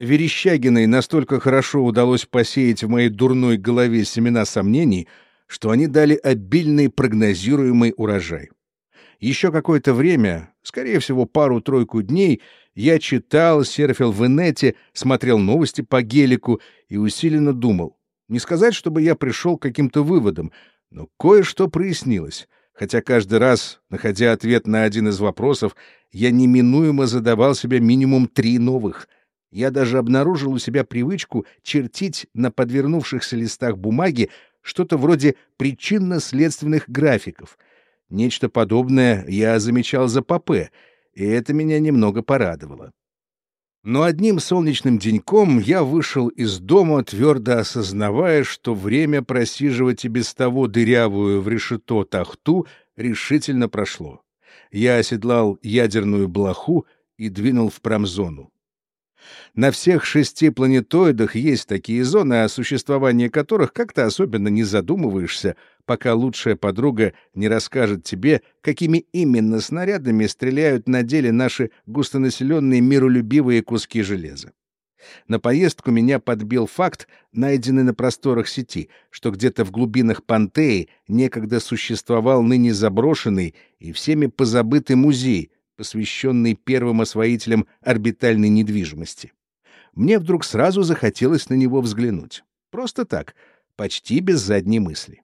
Верещагиной настолько хорошо удалось посеять в моей дурной голове семена сомнений, что они дали обильный прогнозируемый урожай. Еще какое-то время, скорее всего, пару-тройку дней, я читал, серфил в инете, смотрел новости по гелику и усиленно думал. Не сказать, чтобы я пришел к каким-то выводам, но кое-что прояснилось, хотя каждый раз, находя ответ на один из вопросов, я неминуемо задавал себе минимум три новых — я даже обнаружил у себя привычку чертить на подвернувшихся листах бумаги что-то вроде причинно-следственных графиков. Нечто подобное я замечал за ПП, и это меня немного порадовало. Но одним солнечным деньком я вышел из дома, твердо осознавая, что время просиживать и без того дырявую в решето тахту решительно прошло. Я оседлал ядерную блоху и двинул в промзону. На всех шести планетоидах есть такие зоны, о существовании которых как-то особенно не задумываешься, пока лучшая подруга не расскажет тебе, какими именно снарядами стреляют на деле наши густонаселенные миролюбивые куски железа. На поездку меня подбил факт, найденный на просторах сети, что где-то в глубинах Пантеи некогда существовал ныне заброшенный и всеми позабытый музей, посвященный первым освоителям орбитальной недвижимости. Мне вдруг сразу захотелось на него взглянуть. Просто так, почти без задней мысли.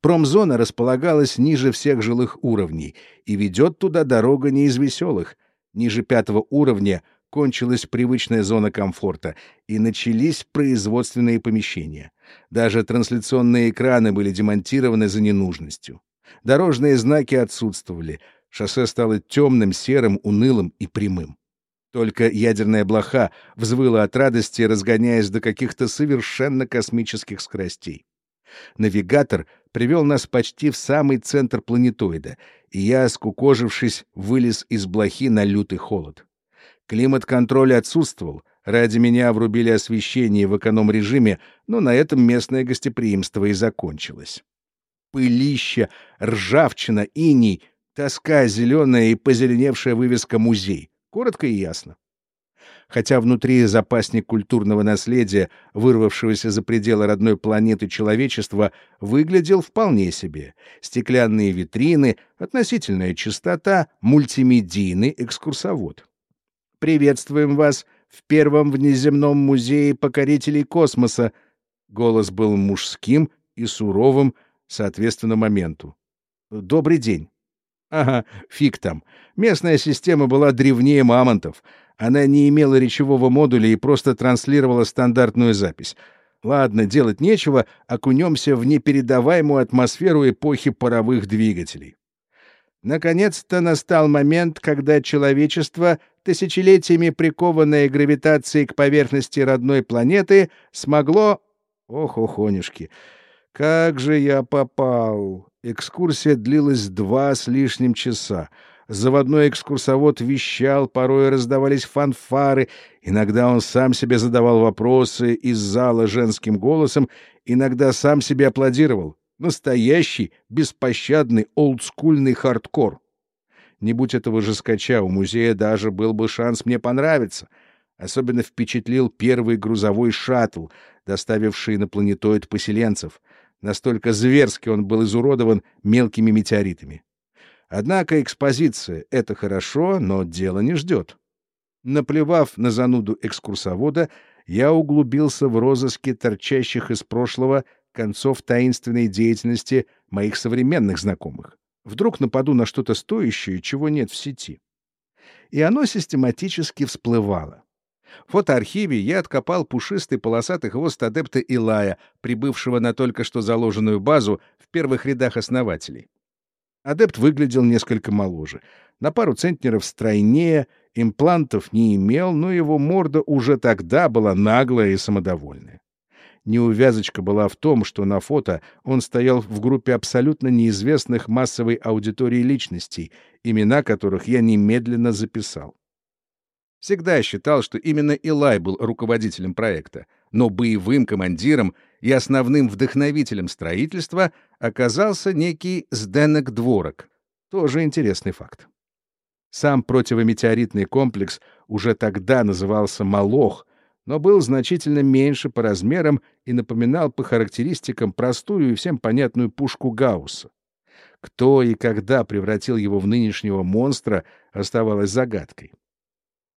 Промзона располагалась ниже всех жилых уровней, и ведет туда дорога не из веселых. Ниже пятого уровня кончилась привычная зона комфорта, и начались производственные помещения. Даже трансляционные экраны были демонтированы за ненужностью. Дорожные знаки отсутствовали, Шоссе стало темным, серым, унылым и прямым. Только ядерная блоха взвыла от радости, разгоняясь до каких-то совершенно космических скоростей. Навигатор привел нас почти в самый центр планетоида, и я, скукожившись, вылез из блохи на лютый холод. Климат-контроль отсутствовал, ради меня врубили освещение в эконом-режиме, но на этом местное гостеприимство и закончилось. Пылища, ржавчина, иней — Тоска зеленая и позеленевшая вывеска «Музей». Коротко и ясно. Хотя внутри запасник культурного наследия, вырвавшегося за пределы родной планеты человечества, выглядел вполне себе. Стеклянные витрины, относительная чистота, мультимедийный экскурсовод. «Приветствуем вас в первом внеземном музее покорителей космоса!» Голос был мужским и суровым, соответственно, моменту. «Добрый день!» Ага, фиг там. Местная система была древнее мамонтов. Она не имела речевого модуля и просто транслировала стандартную запись. Ладно, делать нечего, окунемся в непередаваемую атмосферу эпохи паровых двигателей. Наконец-то настал момент, когда человечество, тысячелетиями прикованное гравитацией к поверхности родной планеты, смогло... Ох, охонюшки! Как же я попал! Экскурсия длилась два с лишним часа. Заводной экскурсовод вещал, порой раздавались фанфары, иногда он сам себе задавал вопросы из зала женским голосом, иногда сам себе аплодировал. Настоящий, беспощадный, олдскульный хардкор. Не будь этого же скача, у музея даже был бы шанс мне понравиться. Особенно впечатлил первый грузовой шаттл, доставивший на планетоид поселенцев — Настолько зверски он был изуродован мелкими метеоритами. Однако экспозиция — это хорошо, но дело не ждет. Наплевав на зануду экскурсовода, я углубился в розыске торчащих из прошлого концов таинственной деятельности моих современных знакомых. Вдруг нападу на что-то стоящее, чего нет в сети. И оно систематически всплывало. В фотоархиве я откопал пушистый полосатый хвост адепта Илая, прибывшего на только что заложенную базу в первых рядах основателей. Адепт выглядел несколько моложе, на пару центнеров стройнее, имплантов не имел, но его морда уже тогда была наглая и самодовольная. Неувязочка была в том, что на фото он стоял в группе абсолютно неизвестных массовой аудитории личностей, имена которых я немедленно записал. Всегда считал, что именно Илай был руководителем проекта, но боевым командиром и основным вдохновителем строительства оказался некий Сденек Дворок. Тоже интересный факт. Сам противометеоритный комплекс уже тогда назывался «Молох», но был значительно меньше по размерам и напоминал по характеристикам простую и всем понятную пушку Гаусса. Кто и когда превратил его в нынешнего монстра, оставалось загадкой.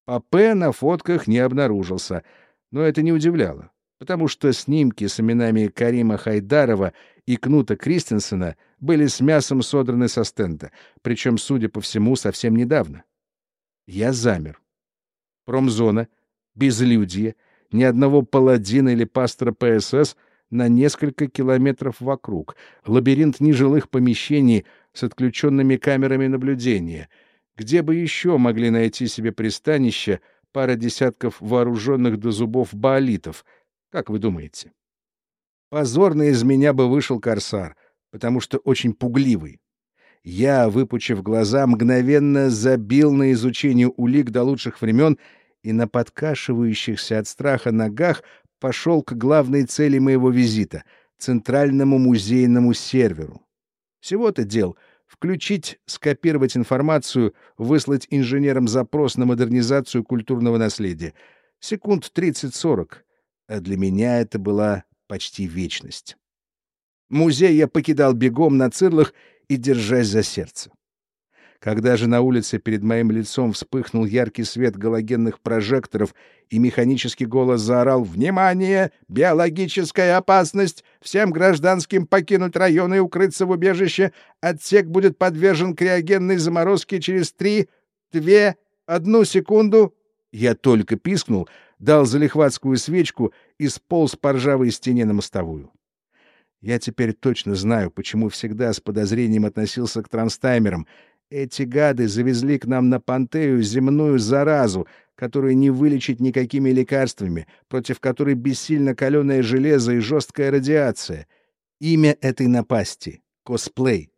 Папе на фотках не обнаружился, но это не удивляло, потому что снимки с именами Карима Хайдарова и Кнута Кристенсена были с мясом содраны со стенда, причем, судя по всему, совсем недавно. Я замер. Промзона, безлюдье, ни одного паладина или пастора ПСС на несколько километров вокруг, лабиринт нежилых помещений с отключенными камерами наблюдения. Где бы еще могли найти себе пристанище пара десятков вооруженных до зубов баолитов? Как вы думаете? Позорно из меня бы вышел корсар, потому что очень пугливый. Я, выпучив глаза, мгновенно забил на изучение улик до лучших времен и на подкашивающихся от страха ногах пошел к главной цели моего визита — центральному музейному серверу. Всего-то дел — включить, скопировать информацию, выслать инженерам запрос на модернизацию культурного наследия. Секунд 30-40. А для меня это была почти вечность. Музей я покидал бегом на цирлах и держась за сердце. Когда же на улице перед моим лицом вспыхнул яркий свет галогенных прожекторов, и механический голос заорал «Внимание! Биологическая опасность! Всем гражданским покинуть район и укрыться в убежище! Отсек будет подвержен криогенной заморозке через три, две, одну секунду!» Я только пискнул, дал залихватскую свечку и сполз по ржавой стене на мостовую. Я теперь точно знаю, почему всегда с подозрением относился к транстаймерам — эти гады завезли к нам на Пантею земную заразу, которую не вылечить никакими лекарствами, против которой бессильно каленое железо и жесткая радиация. Имя этой напасти — косплей.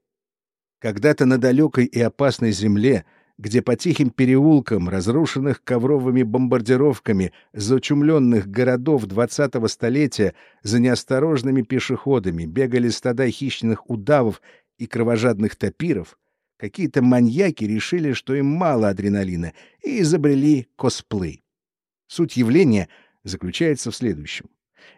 Когда-то на далекой и опасной земле, где по тихим переулкам, разрушенных ковровыми бомбардировками, зачумленных городов двадцатого столетия, за неосторожными пешеходами бегали стада хищных удавов и кровожадных топиров, Какие-то маньяки решили, что им мало адреналина, и изобрели косплей. Суть явления заключается в следующем.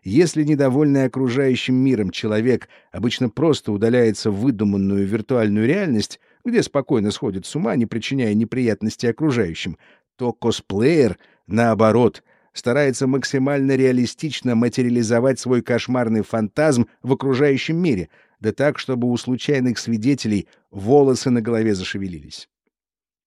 Если недовольный окружающим миром человек обычно просто удаляется в выдуманную виртуальную реальность, где спокойно сходит с ума, не причиняя неприятностей окружающим, то косплеер, наоборот, старается максимально реалистично материализовать свой кошмарный фантазм в окружающем мире — да так, чтобы у случайных свидетелей волосы на голове зашевелились.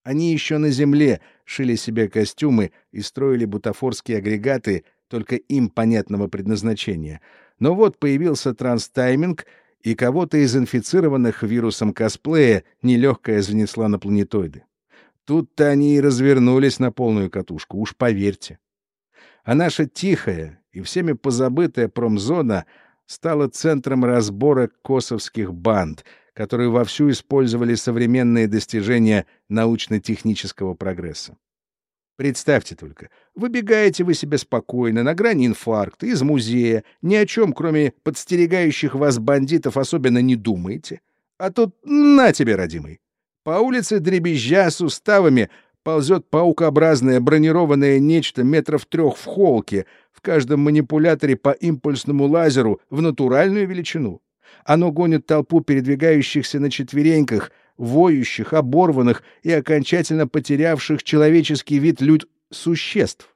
Они еще на земле шили себе костюмы и строили бутафорские агрегаты только им понятного предназначения. Но вот появился транстайминг, и кого-то из инфицированных вирусом косплея нелегкая занесла на планетоиды. Тут-то они и развернулись на полную катушку, уж поверьте. А наша тихая и всеми позабытая промзона — стала центром разбора косовских банд, которые вовсю использовали современные достижения научно-технического прогресса. Представьте только, выбегаете вы себе спокойно, на грани инфаркта, из музея, ни о чем, кроме подстерегающих вас бандитов, особенно не думаете. А тут на тебе, родимый. По улице дребезжа суставами ползет паукообразное бронированное нечто метров трех в холке, в каждом манипуляторе по импульсному лазеру в натуральную величину. Оно гонит толпу передвигающихся на четвереньках, воющих, оборванных и окончательно потерявших человеческий вид люд существ.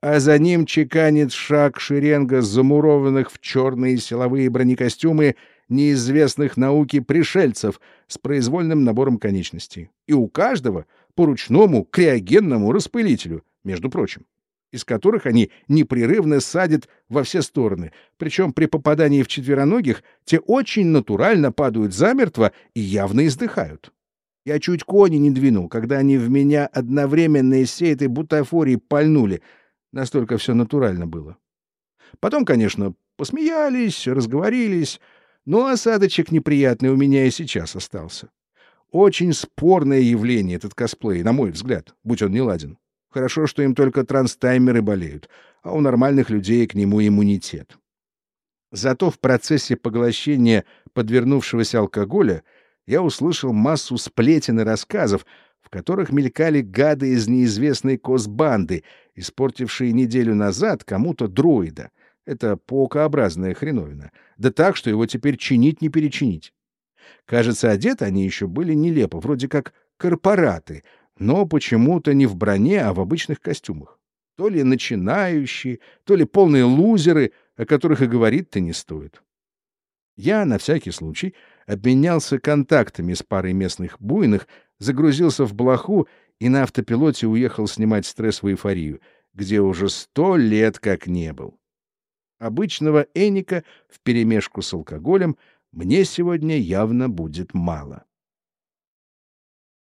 А за ним чеканит шаг шеренга замурованных в черные силовые бронекостюмы неизвестных науки пришельцев с произвольным набором конечностей. И у каждого по ручному криогенному распылителю, между прочим из которых они непрерывно садят во все стороны. Причем при попадании в четвероногих те очень натурально падают замертво и явно издыхают. Я чуть кони не двинул, когда они в меня одновременно из всей этой бутафории пальнули. Настолько все натурально было. Потом, конечно, посмеялись, разговорились, но осадочек неприятный у меня и сейчас остался. Очень спорное явление этот косплей, на мой взгляд, будь он не ладен. Хорошо, что им только транстаймеры болеют, а у нормальных людей к нему иммунитет. Зато в процессе поглощения подвернувшегося алкоголя я услышал массу сплетен и рассказов, в которых мелькали гады из неизвестной косбанды, испортившие неделю назад кому-то дроида. Это паукообразная хреновина. Да так, что его теперь чинить не перечинить. Кажется, одеты они еще были нелепо, вроде как корпораты, но почему-то не в броне, а в обычных костюмах. То ли начинающие, то ли полные лузеры, о которых и говорить-то не стоит. Я, на всякий случай, обменялся контактами с парой местных буйных, загрузился в блоху и на автопилоте уехал снимать стресс в эйфорию, где уже сто лет как не был. Обычного Эника вперемешку с алкоголем мне сегодня явно будет мало.